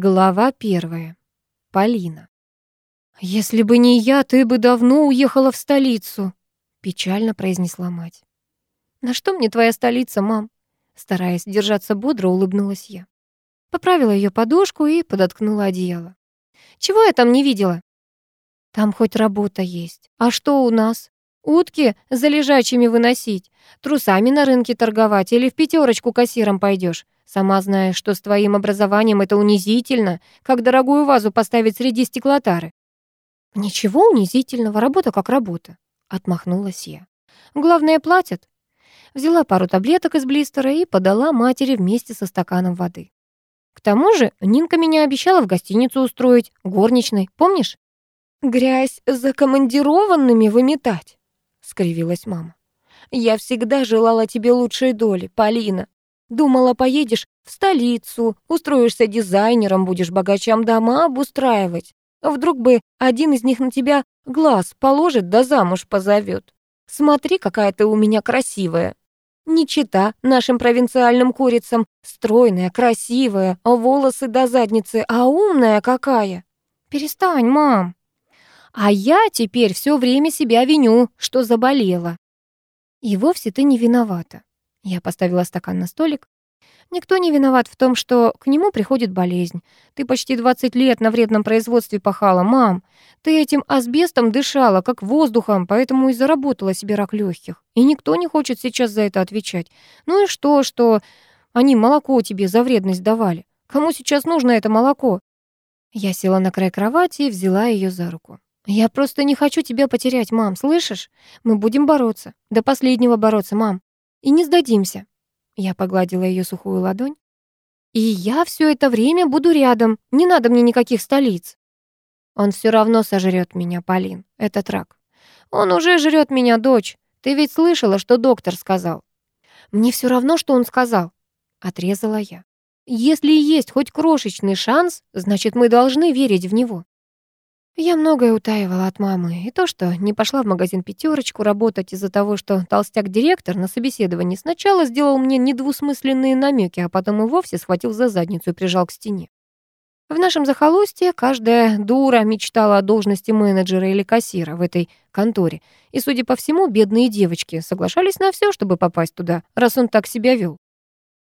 Глава первая. Полина. «Если бы не я, ты бы давно уехала в столицу», — печально произнесла мать. «На что мне твоя столица, мам?» Стараясь держаться бодро, улыбнулась я. Поправила ее подушку и подоткнула одеяло. «Чего я там не видела?» «Там хоть работа есть. А что у нас? Утки за лежачими выносить, трусами на рынке торговать или в пятерочку кассиром пойдешь. Сама знаешь, что с твоим образованием это унизительно, как дорогую вазу поставить среди стеклотары. Ничего унизительного, работа как работа, отмахнулась я. Главное, платят. Взяла пару таблеток из блистера и подала матери вместе со стаканом воды. К тому же Нинка меня обещала в гостиницу устроить, горничной, помнишь? «Грязь за командированными выметать», — скривилась мама. «Я всегда желала тебе лучшей доли, Полина. Думала, поедешь в столицу, устроишься дизайнером, будешь богачам дома обустраивать. Вдруг бы один из них на тебя глаз положит да замуж позовет. Смотри, какая ты у меня красивая. Не чита нашим провинциальным курицам, стройная, красивая, волосы до задницы, а умная какая. Перестань, мам. А я теперь все время себя виню, что заболела. И вовсе ты не виновата. Я поставила стакан на столик. Никто не виноват в том, что к нему приходит болезнь. Ты почти 20 лет на вредном производстве пахала, мам. Ты этим асбестом дышала, как воздухом, поэтому и заработала себе рак легких. И никто не хочет сейчас за это отвечать. Ну и что, что они молоко тебе за вредность давали? Кому сейчас нужно это молоко? Я села на край кровати и взяла ее за руку. «Я просто не хочу тебя потерять, мам, слышишь? Мы будем бороться. До последнего бороться, мам. И не сдадимся. Я погладила ее сухую ладонь. И я все это время буду рядом. Не надо мне никаких столиц. Он все равно сожрет меня, Полин, этот рак. Он уже жрет меня, дочь. Ты ведь слышала, что доктор сказал? Мне все равно, что он сказал. Отрезала я. Если есть хоть крошечный шанс, значит, мы должны верить в него. Я многое утаивала от мамы. И то, что не пошла в магазин «Пятерочку» работать из-за того, что толстяк-директор на собеседовании сначала сделал мне недвусмысленные намеки, а потом и вовсе схватил за задницу и прижал к стене. В нашем захолустье каждая дура мечтала о должности менеджера или кассира в этой конторе. И, судя по всему, бедные девочки соглашались на все, чтобы попасть туда, раз он так себя вел.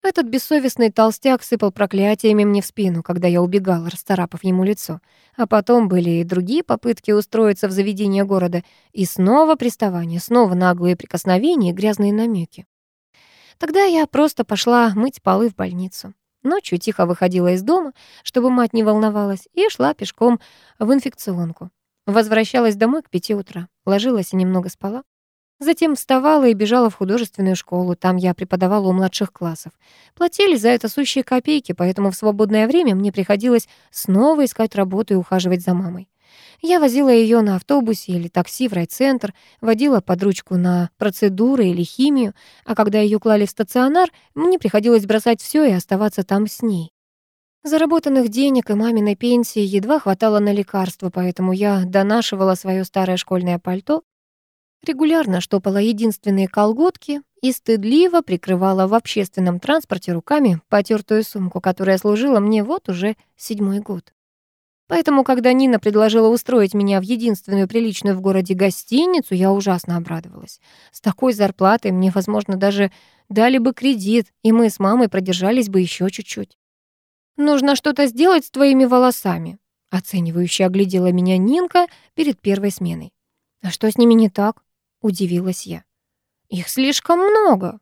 Этот бессовестный толстяк сыпал проклятиями мне в спину, когда я убегала, расцарапав ему лицо. А потом были и другие попытки устроиться в заведение города. И снова приставания, снова наглые прикосновения и грязные намеки. Тогда я просто пошла мыть полы в больницу. Ночью тихо выходила из дома, чтобы мать не волновалась, и шла пешком в инфекционку. Возвращалась домой к пяти утра, ложилась и немного спала. Затем вставала и бежала в художественную школу. Там я преподавала у младших классов. Платили за это сущие копейки, поэтому в свободное время мне приходилось снова искать работу и ухаживать за мамой. Я возила ее на автобусе или такси в райцентр, водила под ручку на процедуры или химию, а когда ее клали в стационар, мне приходилось бросать все и оставаться там с ней. Заработанных денег и маминой пенсии едва хватало на лекарства, поэтому я донашивала свое старое школьное пальто, Регулярно штопала единственные колготки и стыдливо прикрывала в общественном транспорте руками потертую сумку, которая служила мне вот уже седьмой год. Поэтому, когда Нина предложила устроить меня в единственную приличную в городе гостиницу, я ужасно обрадовалась. С такой зарплатой мне, возможно, даже дали бы кредит, и мы с мамой продержались бы еще чуть-чуть. «Нужно что-то сделать с твоими волосами», оценивающе оглядела меня Нинка перед первой сменой. «А что с ними не так?» Удивилась я. Их слишком много.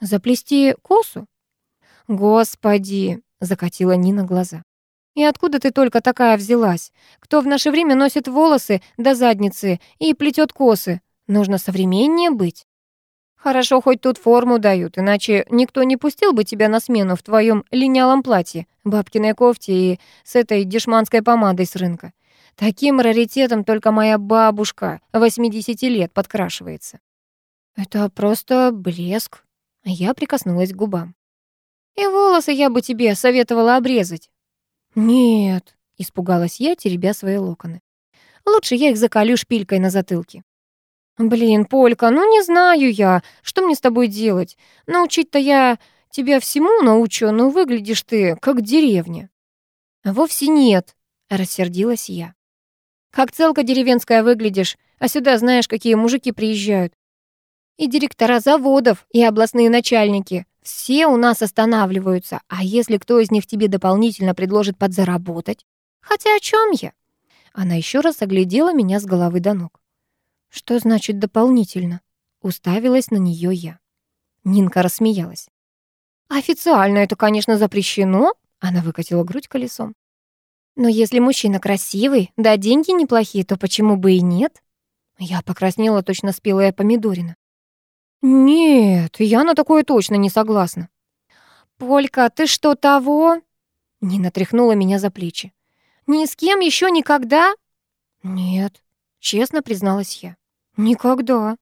Заплести косу? Господи, закатила Нина глаза. И откуда ты только такая взялась? Кто в наше время носит волосы до задницы и плетет косы? Нужно современнее быть. Хорошо, хоть тут форму дают, иначе никто не пустил бы тебя на смену в твоем линялом платье, бабкиной кофте и с этой дешманской помадой с рынка. Таким раритетом только моя бабушка 80 лет подкрашивается. Это просто блеск. Я прикоснулась к губам. И волосы я бы тебе советовала обрезать. Нет, испугалась я, теребя свои локоны. Лучше я их заколю шпилькой на затылке. Блин, Полька, ну не знаю я, что мне с тобой делать. Научить-то я тебя всему научу, но выглядишь ты как деревня. «Вовсе нет», — рассердилась я. «Как целка деревенская выглядишь, а сюда знаешь, какие мужики приезжают. И директора заводов, и областные начальники. Все у нас останавливаются, а если кто из них тебе дополнительно предложит подзаработать? Хотя о чем я?» Она еще раз оглядела меня с головы до ног. «Что значит дополнительно?» Уставилась на нее я. Нинка рассмеялась. «Официально это, конечно, запрещено», — она выкатила грудь колесом. «Но если мужчина красивый, да деньги неплохие, то почему бы и нет?» Я покраснела точно спелая помидорина. «Нет, я на такое точно не согласна». «Полька, ты что, того?» Нина тряхнула меня за плечи. «Ни с кем еще никогда?» «Нет», — честно призналась я. «Никогда».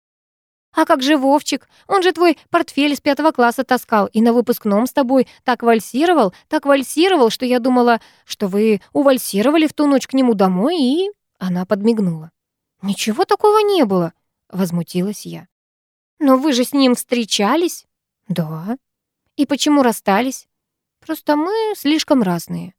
«А как же Вовчик? Он же твой портфель с пятого класса таскал и на выпускном с тобой так вальсировал, так вальсировал, что я думала, что вы увальсировали в ту ночь к нему домой и...» Она подмигнула. «Ничего такого не было», — возмутилась я. «Но вы же с ним встречались?» «Да». «И почему расстались?» «Просто мы слишком разные»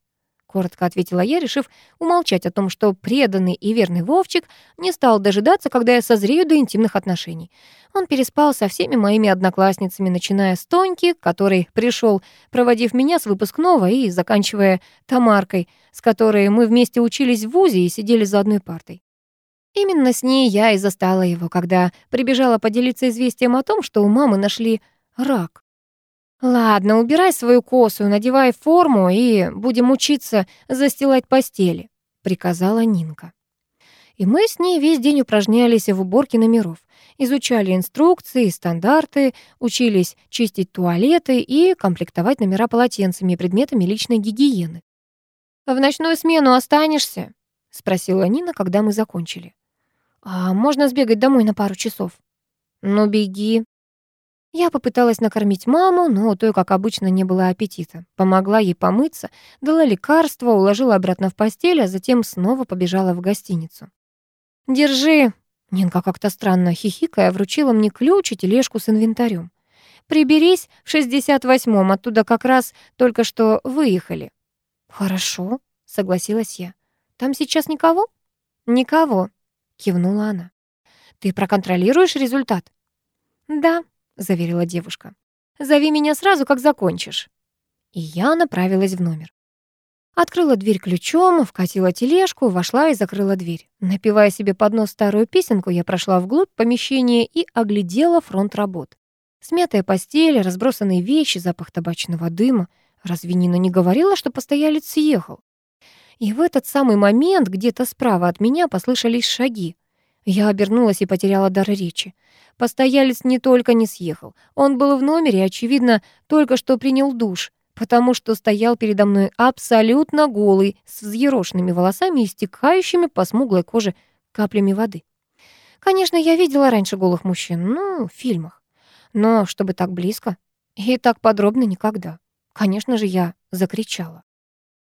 коротко ответила я, решив умолчать о том, что преданный и верный Вовчик не стал дожидаться, когда я созрею до интимных отношений. Он переспал со всеми моими одноклассницами, начиная с Тоньки, который пришел, проводив меня с выпускного, и заканчивая Тамаркой, с которой мы вместе учились в ВУЗе и сидели за одной партой. Именно с ней я и застала его, когда прибежала поделиться известием о том, что у мамы нашли рак. «Ладно, убирай свою косу, надевай форму и будем учиться застилать постели», — приказала Нинка. И мы с ней весь день упражнялись в уборке номеров, изучали инструкции стандарты, учились чистить туалеты и комплектовать номера полотенцами и предметами личной гигиены. «В ночную смену останешься?» — спросила Нина, когда мы закончили. «А можно сбегать домой на пару часов?» «Ну, беги», я попыталась накормить маму, но той, как обычно, не было аппетита. Помогла ей помыться, дала лекарство, уложила обратно в постель, а затем снова побежала в гостиницу. «Держи!» Нинка как-то странно хихикая вручила мне ключ и тележку с инвентарем. «Приберись в 68-м, оттуда как раз только что выехали». «Хорошо», — согласилась я. «Там сейчас никого?» «Никого», — кивнула она. «Ты проконтролируешь результат?» «Да», заверила девушка. «Зови меня сразу, как закончишь». И я направилась в номер. Открыла дверь ключом, вкатила тележку, вошла и закрыла дверь. Напивая себе под нос старую песенку, я прошла вглубь помещения и оглядела фронт работ. Смятая постель, разбросанные вещи, запах табачного дыма. Разве Нина не говорила, что постоялец съехал? И в этот самый момент где-то справа от меня послышались шаги. Я обернулась и потеряла дар речи. Постоялец не только не съехал, он был в номере, очевидно, только что принял душ, потому что стоял передо мной абсолютно голый, с взъерошенными волосами и стекающими по смуглой коже каплями воды. Конечно, я видела раньше голых мужчин, ну, в фильмах. Но чтобы так близко и так подробно никогда. Конечно же, я закричала.